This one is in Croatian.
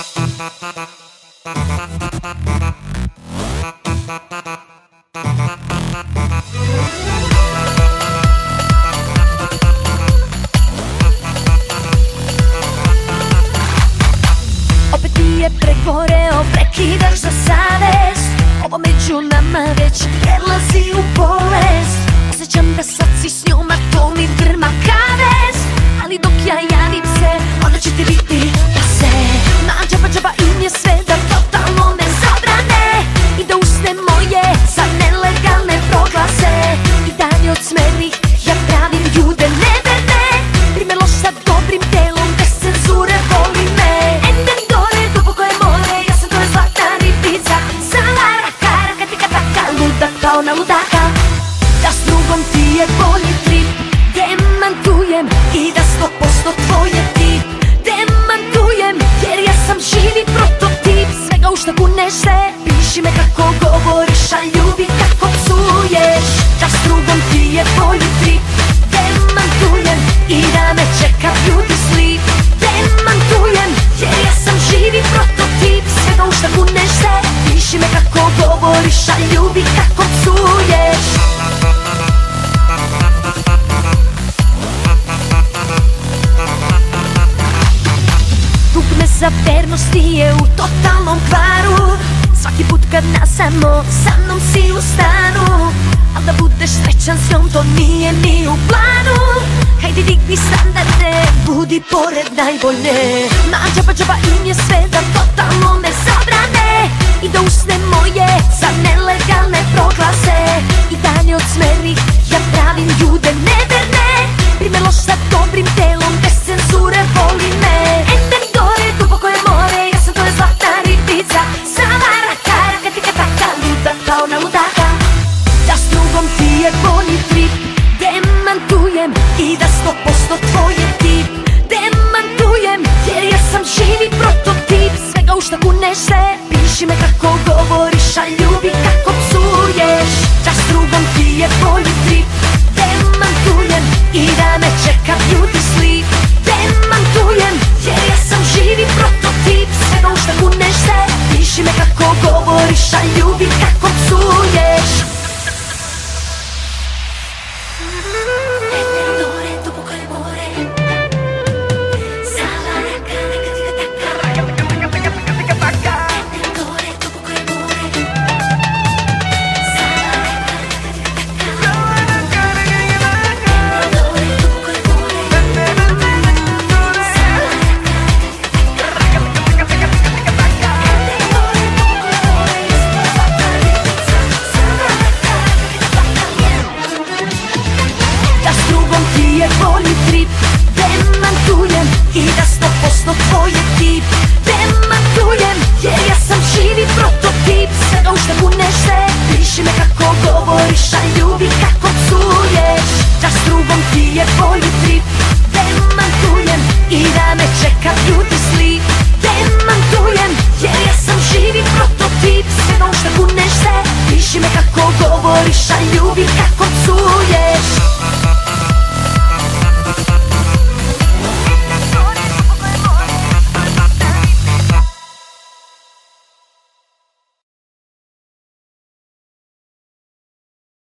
Je pregoreo, prekidaš za savest Ovo među nama već prelazi u bolest. Osjećam da sad si s njom, a to mi Ali dok ja javim se, ona će ti biti luda kao na ludaka Da s drugom ti je bolji trip. Demantujem i da sto posto tvoje tip. Demantujem jer ja sam živi prototip. Svega u šta kuneš se Piši me kako govoriš, a ljubi kako psuješ. Da s drugom ti je bolji trip. Demantujem i da me čeka beauty govoriš, a ljubi kako psuješ. Dugme za vernosti je u totalnom kvaru. Svaki put kad nasamo sa mnom si u stanu. Al da budeš srećan s njom to nije ni u planu. Hajde digni standarde, budi pored najbolje. Ma džaba džaba im je sve da totalno me kako govoriš, a ljubi kako psuješ je bolji trip. Demantujem i da sto posto tvoje tip